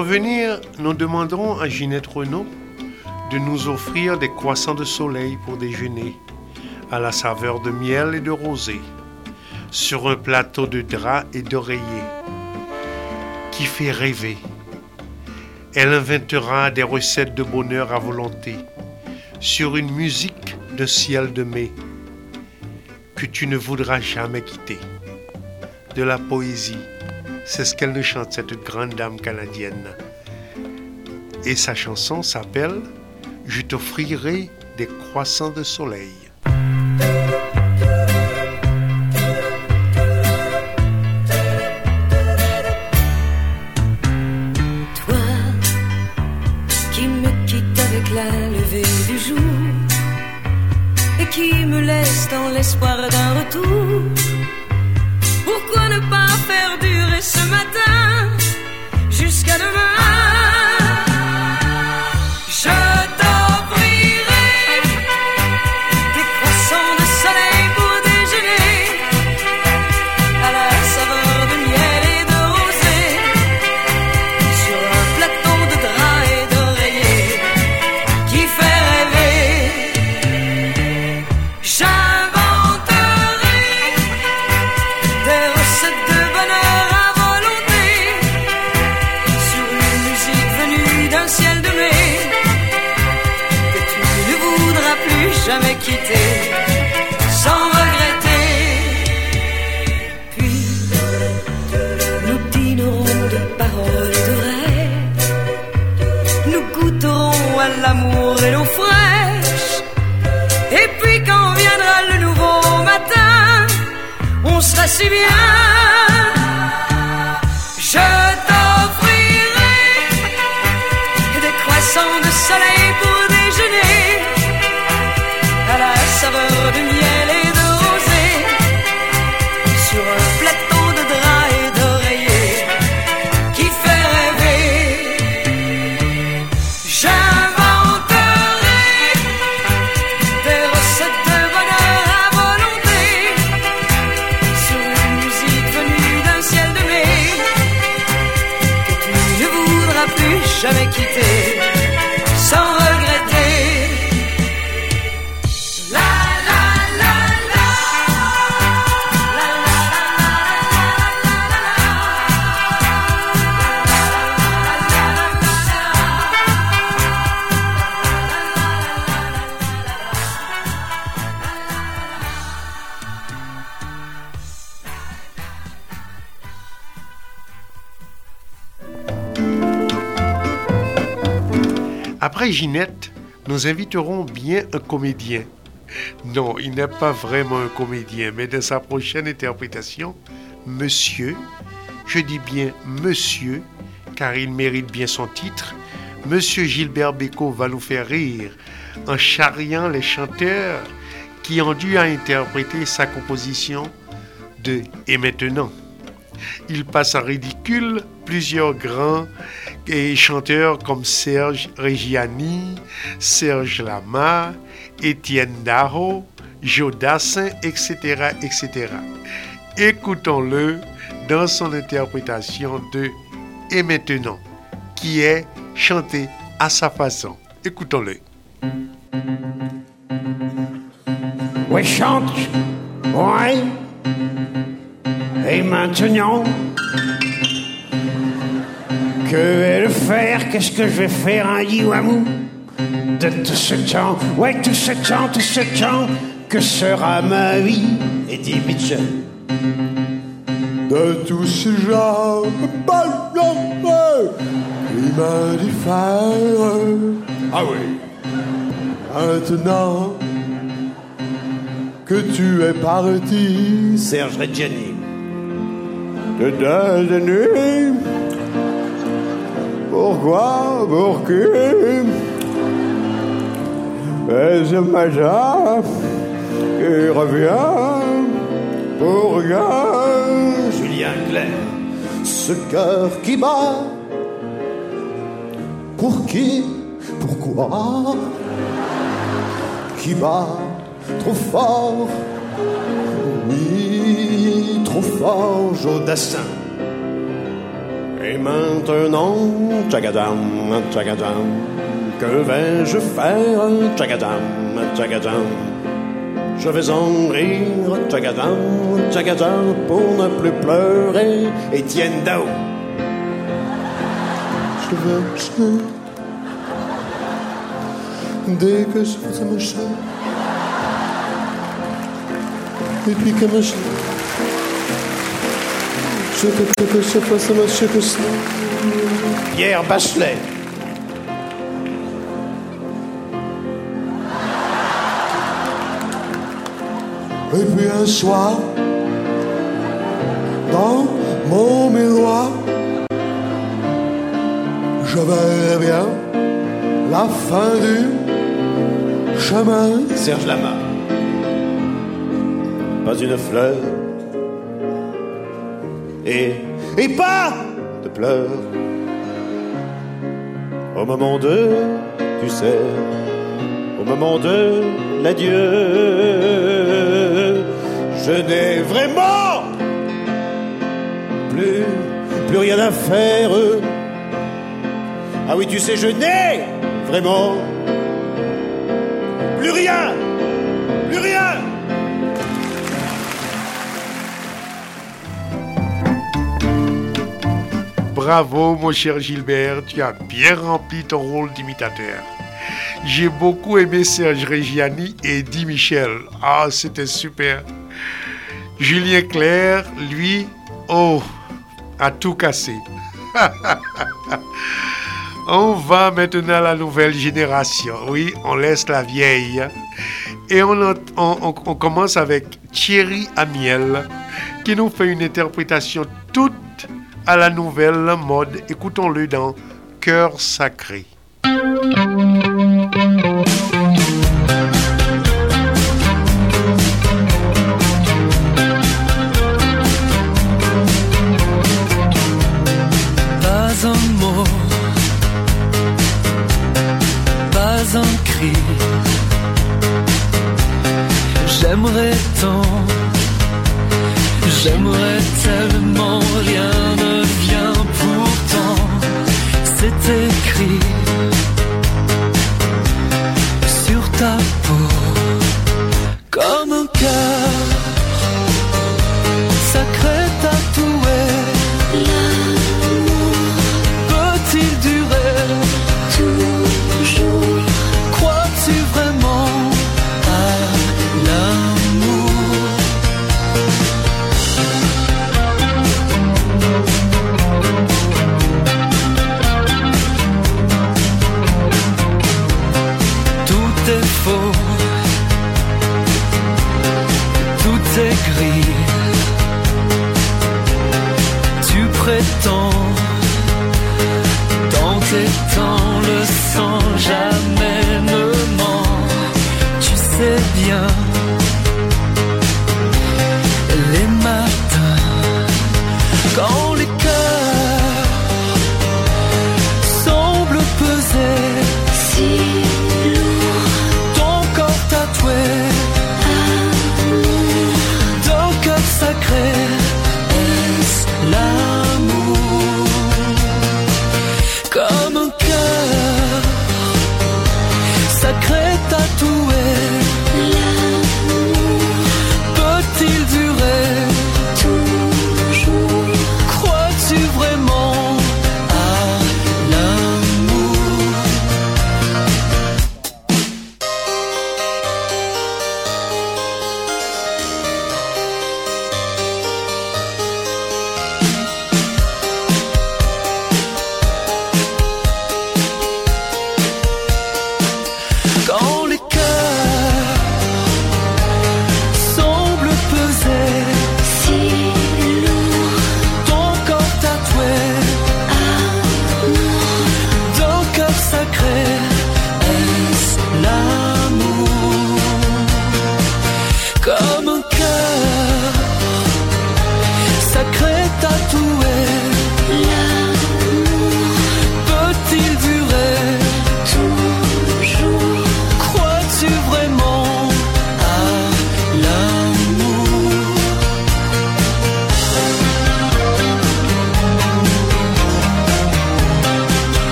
revenir, nous demanderons à Ginette Renault de nous offrir des croissants de soleil pour déjeuner, à la saveur de miel et de rosée, sur un plateau de drap et d'oreiller, qui fait rêver. Elle inventera des recettes de bonheur à volonté, sur une musique de ciel de mai, que tu ne voudras jamais quitter. De la poésie, c'est ce qu'elle nous chante, cette grande dame canadienne. Et sa chanson s'appelle Je t'offrirai des croissants de soleil. Toi qui me quittes avec la levée du jour et qui me laisse dans l'espoir d'un retour. Pourquoi ne pas faire durer ce matin jusqu'à demain? Si bien. Après Ginette, nous inviterons bien un comédien. Non, il n'est pas vraiment un comédien, mais dans sa prochaine interprétation, Monsieur, je dis bien Monsieur, car il mérite bien son titre, Monsieur Gilbert Bécaud va nous faire rire en charriant les chanteurs qui ont dû interpréter sa composition de Et maintenant. Il passe en ridicule plusieurs grands et chanteurs comme Serge Reggiani, Serge Lama, Étienne Darro, Joe Dassin, etc., etc. Écoutons-le dans son interprétation de Et maintenant, qui est chanté à sa façon. Écoutons-le. Ouais, chante. Ouais. Et maintenant, que vais-je faire Qu'est-ce que je vais faire, un Iwamou De tout ce temps, ouais, tout ce temps, tout ce temps, que sera ma vie Eddie Mitchell. de tous ces gens il m'a dit faire. Ah oui. Maintenant que tu es parti Serge Reggiani. de deux nuits, pourquoi, pour qui Et ce matin, il revient pour rien. Julien Clerc. Ce cœur qui bat, pour qui, pourquoi Qui bat trop fort, oui, trop fort, Joe Dassin. Et maintenant, tchagadam, tchagadam, que vais-je faire, tchagadam, tchagadam? Je vais en rire, tchagadam, tchagadam, pour ne plus pleurer, Etienne Dao. Je veux chanter dès que ça me chante. Et puis que me. Pierre Bachelet. Et puis un soir, dans mon miroir, je verrai bien la fin du chemin. Serge Lama. Pas une fleur et, pas de pleurs. Au moment de, tu sais, au moment de l'adieu, je n'ai vraiment plus, plus rien à faire. Ah oui, tu sais, je n'ai vraiment plus rien, Bravo, mon cher Gilbert, tu as bien rempli ton rôle d'imitateur. J'ai beaucoup aimé Serge Reggiani et Eddie Michel. Ah, c'était super. Julien Clerc, lui, oh, a tout cassé. on va maintenant à la nouvelle génération. Oui, on laisse la vieille. Et on, commence avec Thierry Amiel, qui nous fait une interprétation toute à la nouvelle mode. Écoutons-le dans Cœur sacré.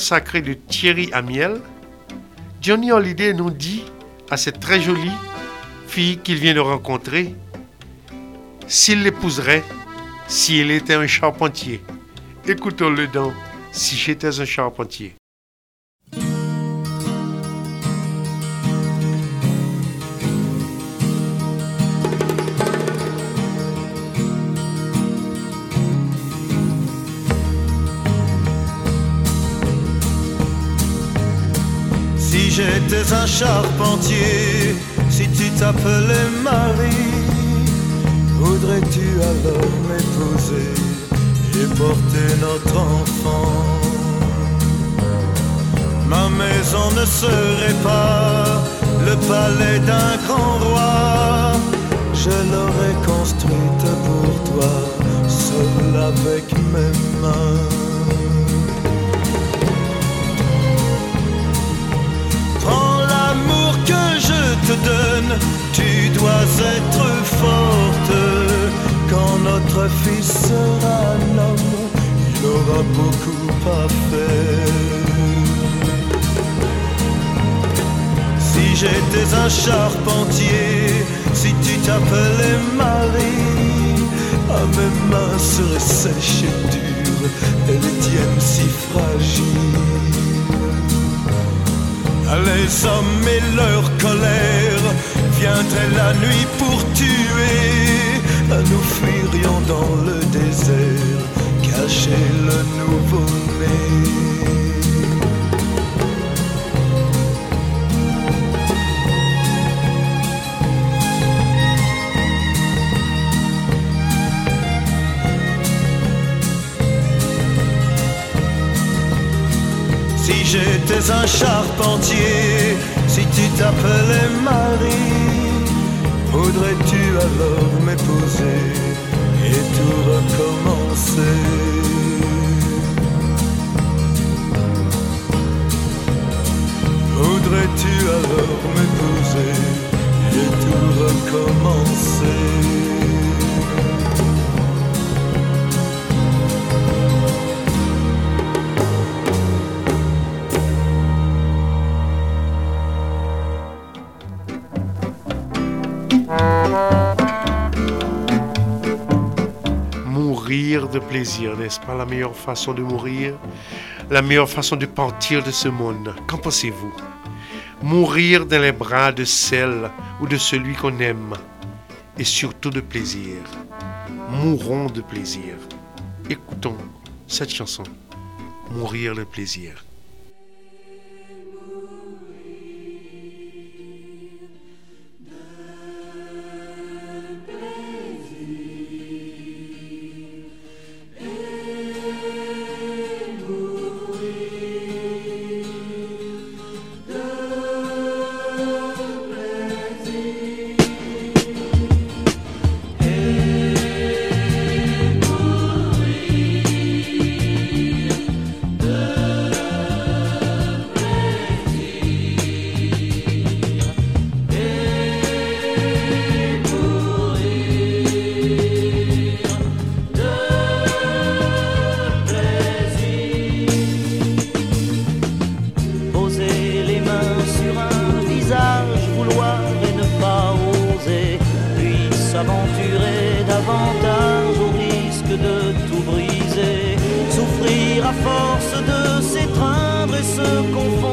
Sacré de Thierry Amiel, Johnny Hallyday nous dit à cette très jolie fille qu'il vient de rencontrer s'il l'épouserait si elle était un charpentier. Écoutons-le dans Si j'étais un charpentier. Si j'étais un charpentier, si tu t'appelais Marie, voudrais-tu alors m'épouser? Et porter notre enfant. Ma maison ne serait pas le palais d'un grand roi, je l'aurais construite pour toi, seul avec mes mains. Tu dois être forte. Quand notre fils sera un homme, il aura beaucoup à faire. Si j'étais un charpentier, si tu t'appelais Marie, à mes mains seraient sèches et dures, et les tiennes si fragiles. Les hommes et leur colère viendraient la nuit pour tuer. Nous fuirions dans le désert, cacher le nouveau-né. Si j'étais un charpentier, si tu t'appelais Marie, voudrais-tu alors m'épouser et tout recommencer? Voudrais-tu alors m'épouser et tout recommencer? De plaisir, n'est-ce pas? La meilleure façon de mourir La meilleure façon de partir de ce monde Qu'en pensez-vous? Mourir dans les bras de celle ou de celui qu'on aime et surtout de plaisir. Mourons de plaisir. Écoutons cette chanson. Mourir de plaisir. Se confondre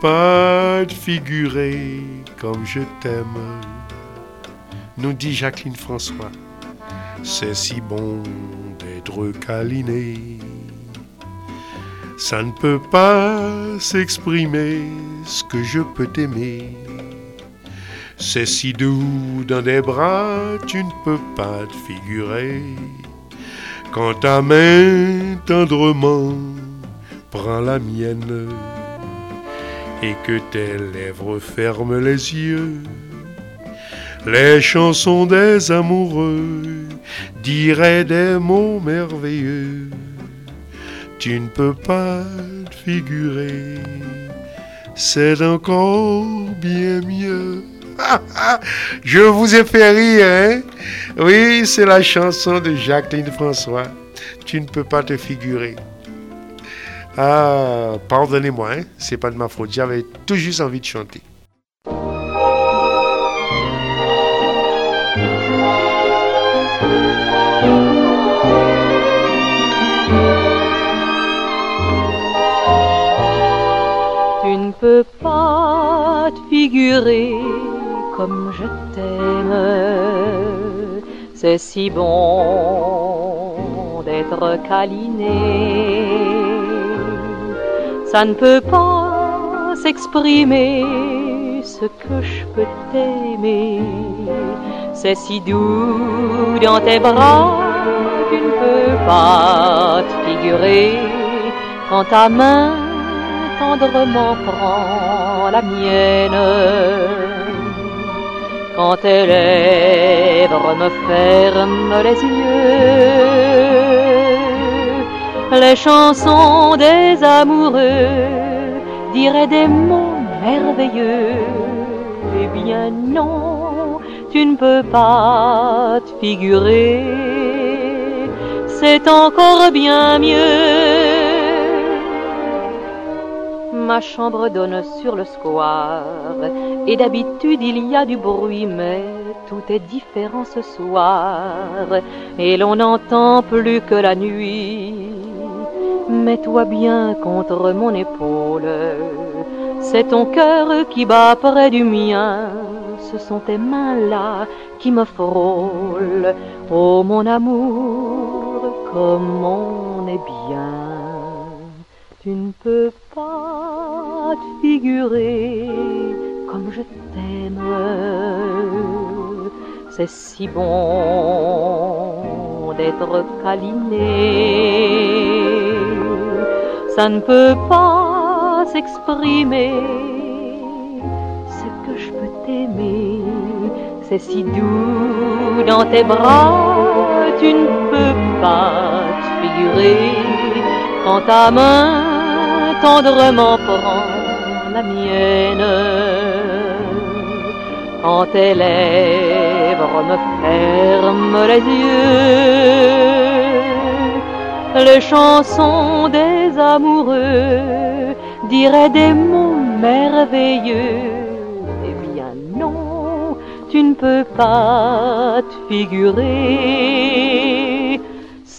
pas te figurer comme je t'aime, nous dit Jacqueline François. C'est si bon d'être câliné. Ça ne peut pas s'exprimer ce que je peux t'aimer. C'est si doux dans des bras, tu ne peux pas te figurer. Quand ta main tendrement prend la mienne et que tes lèvres ferment les yeux, les chansons des amoureux diraient des mots merveilleux. Tu ne peux pas te figurer, c'est encore bien mieux. Je vous ai fait rire, hein? Oui, c'est la chanson de Jacqueline François. Tu ne peux pas te figurer. Ah, pardonnez-moi, hein? c'est pas de ma faute. J'avais tout juste envie de chanter. Tu ne peux pas te figurer comme je t'aime. C'est si bon d'être câliné. Ça ne peut pas s'exprimer ce que je peux t'aimer. C'est si doux dans tes bras, tu ne peux pas te figurer quand ta main tendrement prend la mienne. Quand tes lèvres me ferment les yeux, les chansons des amoureux diraient des mots merveilleux. Eh bien non, tu ne peux pas te figurer, c'est encore bien mieux. Ma chambre donne sur le square et d'habitude il y a du bruit, mais tout est différent ce soir et l'on n'entend plus que la nuit. Mets-toi bien contre mon épaule, c'est ton cœur qui bat près du mien, ce sont tes mains là qui me frôlent. Oh mon amour, comme on est bien. Tu ne peux pas te figurer comme je t'aime. C'est si bon d'être câliné. Ça ne peut pas s'exprimer ce que je peux t'aimer. C'est si doux dans tes bras, tu ne peux pas te figurer quand ta main tendrement prend la mienne. Quand tes lèvres me ferment les yeux, les chansons des amoureux diraient des mots merveilleux. Eh bien non, tu ne peux pas te figurer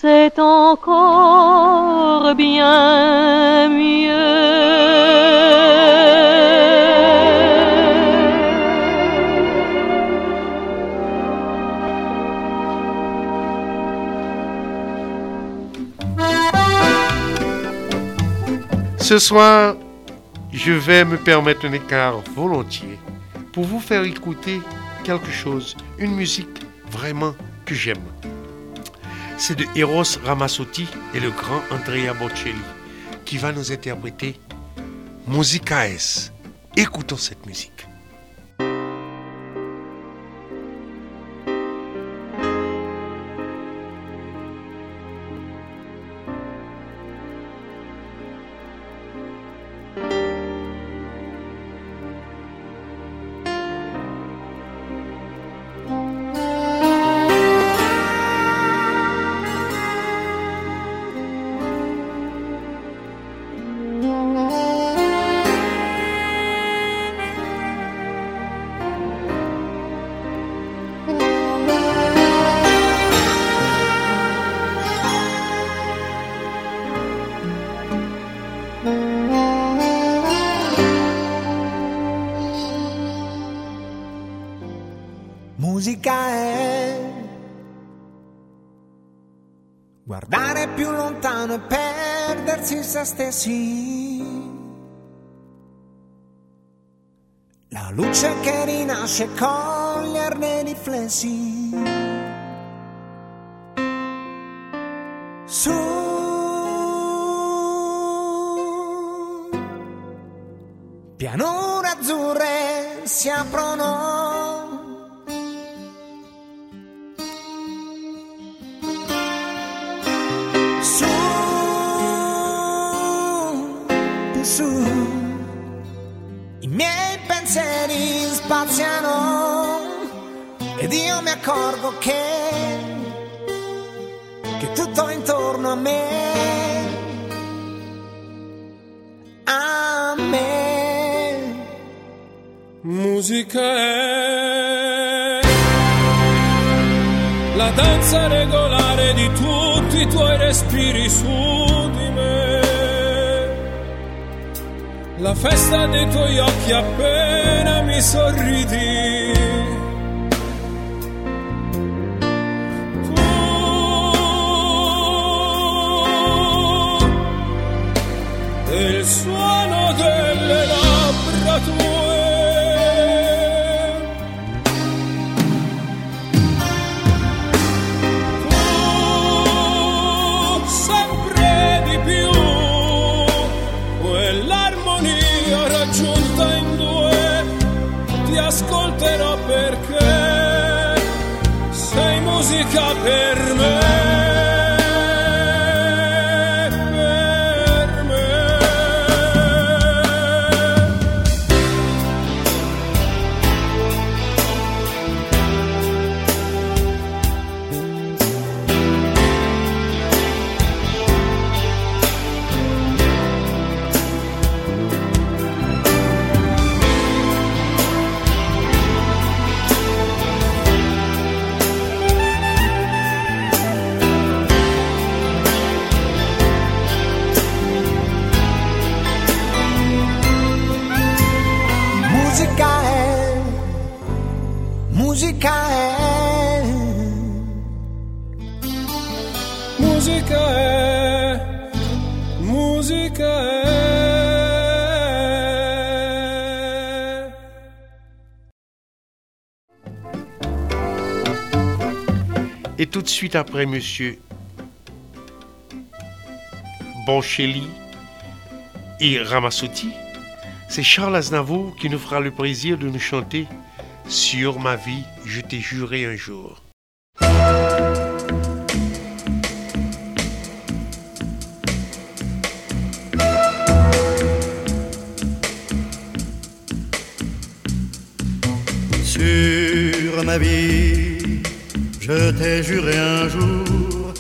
c'est encore bien Ce soir, je vais me permettre un écart volontiers pour vous faire écouter quelque chose, une musique vraiment que j'aime. C'est de Eros Ramazzotti et le grand Andrea Bocelli qui va nous interpréter Musicaes. Écoutons cette musique. Più lontano e perdersi se stessi. La luce che rinasce coglierne i riflessi. Su pianure azzurre si aprono. Su, i miei pensieri spaziano ed io mi accorgo che, che tutto intorno a me, a me, Musica è la danza regolare di tutti i tuoi respiri su La festa dei tuoi occhi appena mi sorridi. Tu il suono delle labbra ascolterò perché sei musica per me Et tout de suite après, monsieur Bonchelli et Ramazzotti, c'est Charles Aznavour qui nous fera le plaisir de nous chanter Sur ma vie, je t'ai juré un jour. Ma vie, je t'ai juré un jour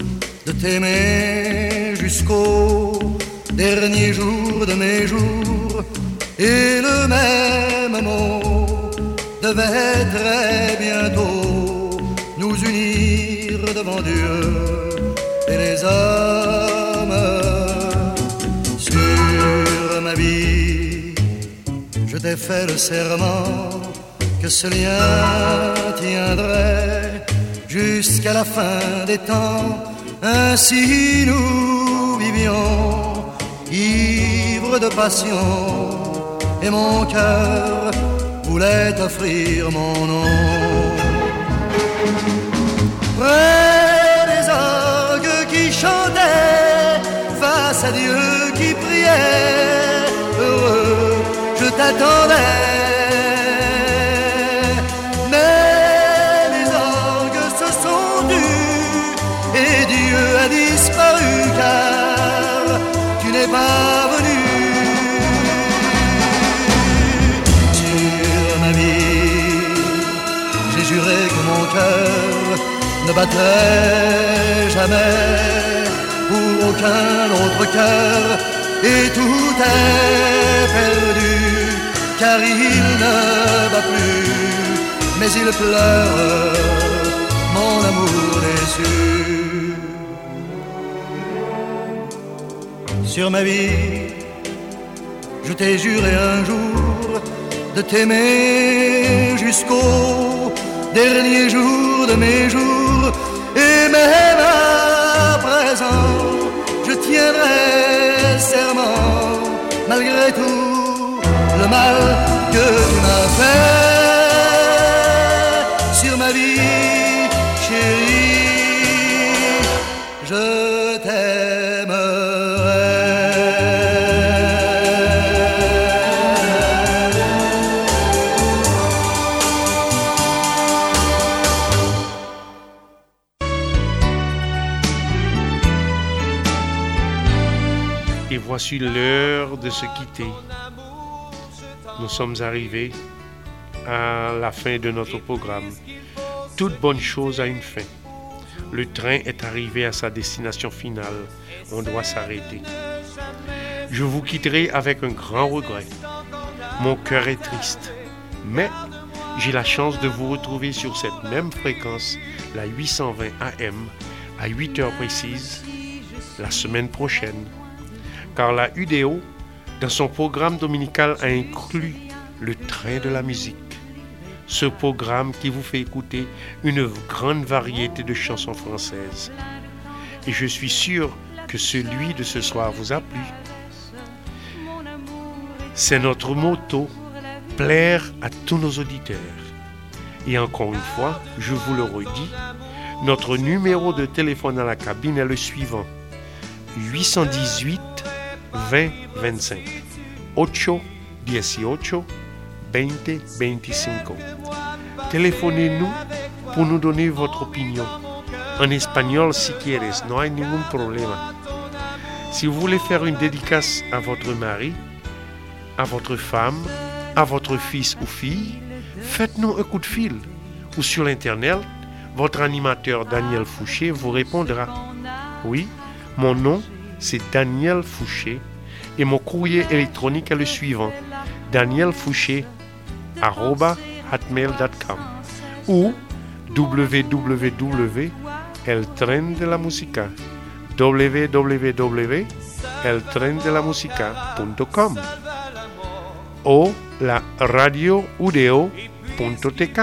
de t'aimer jusqu'au dernier jour de mes jours. Et le même mot devait très bientôt nous unir devant Dieu et les hommes. Sur ma vie, je t'ai fait le serment ce lien tiendrait jusqu'à la fin des temps. Ainsi nous vivions, ivres de passion, et mon cœur voulait offrir mon nom. Près des orgues qui chantaient, face à Dieu qui priait, heureux, je t'attendais. Pas venu. Sur ma vie, j'ai juré que mon cœur ne battrait jamais pour aucun autre cœur et tout est perdu car il ne bat plus mais il pleure mon amour déçu sur ma vie je t'ai juré un jour de t'aimer jusqu'au dernier jour de mes jours, et même à présent, je tiendrai serment, malgré tout le mal que tu m'as fait sur ma vie, chérie. Je voici l'heure de se quitter. Nous sommes arrivés à la fin de notre programme. Toute bonne chose a une fin. Le train est arrivé à sa destination finale. On doit s'arrêter. Je vous quitterai avec un grand regret. Mon cœur est triste. Mais j'ai la chance de vous retrouver sur cette même fréquence, la 820 AM, à 8 heures précises, la semaine prochaine car la UDO, dans son programme dominical, a inclus le train de la musique. Ce programme qui vous fait écouter une grande variété de chansons françaises. Et je suis sûr que celui de ce soir vous a plu. C'est notre motto, plaire à tous nos auditeurs. Et encore une fois, je vous le redis, notre numéro de téléphone à la cabine est le suivant 818 20 25 8 18 20 25. Téléphonez-nous pour nous donner votre opinion. En espagnol si quieres, no hay ningún problema. Si vous voulez faire une dédicace à votre mari, à votre femme, à votre fils ou fille, faites-nous un coup de fil ou sur l'internet, votre animateur Daniel Fouché vous répondra. Oui, mon nom c'est Daniel Fouché et mon courrier électronique est le suivant danielfouché@hotmail.com ou www.eltrendelamusica www.eltrendelamusica.com ou la radio udeo.tk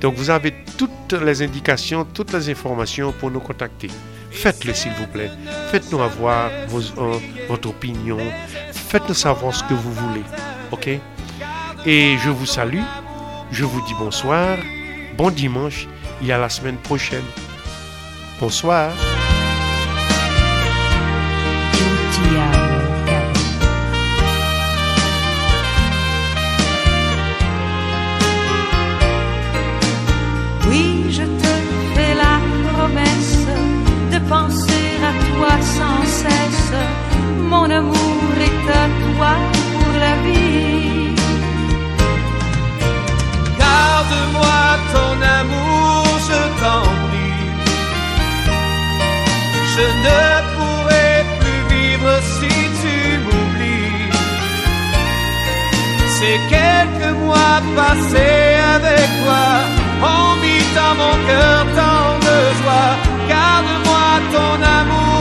donc vous avez toutes les indications, toutes les informations pour nous contacter. Faites-le s'il vous plaît. Faites-nous avoir vos, euh, votre opinion. Faites-nous savoir ce que vous voulez. OK? Et je vous salue. Je vous dis bonsoir. Bon dimanche et à la semaine prochaine. Bonsoir. Mon amour est à toi pour la vie. Garde-moi ton amour, je t'en prie. Je ne pourrai plus vivre si tu m'oublies. Ces quelques mois passés avec toi ont mis dans mon cœur tant de joie. Garde-moi ton amour.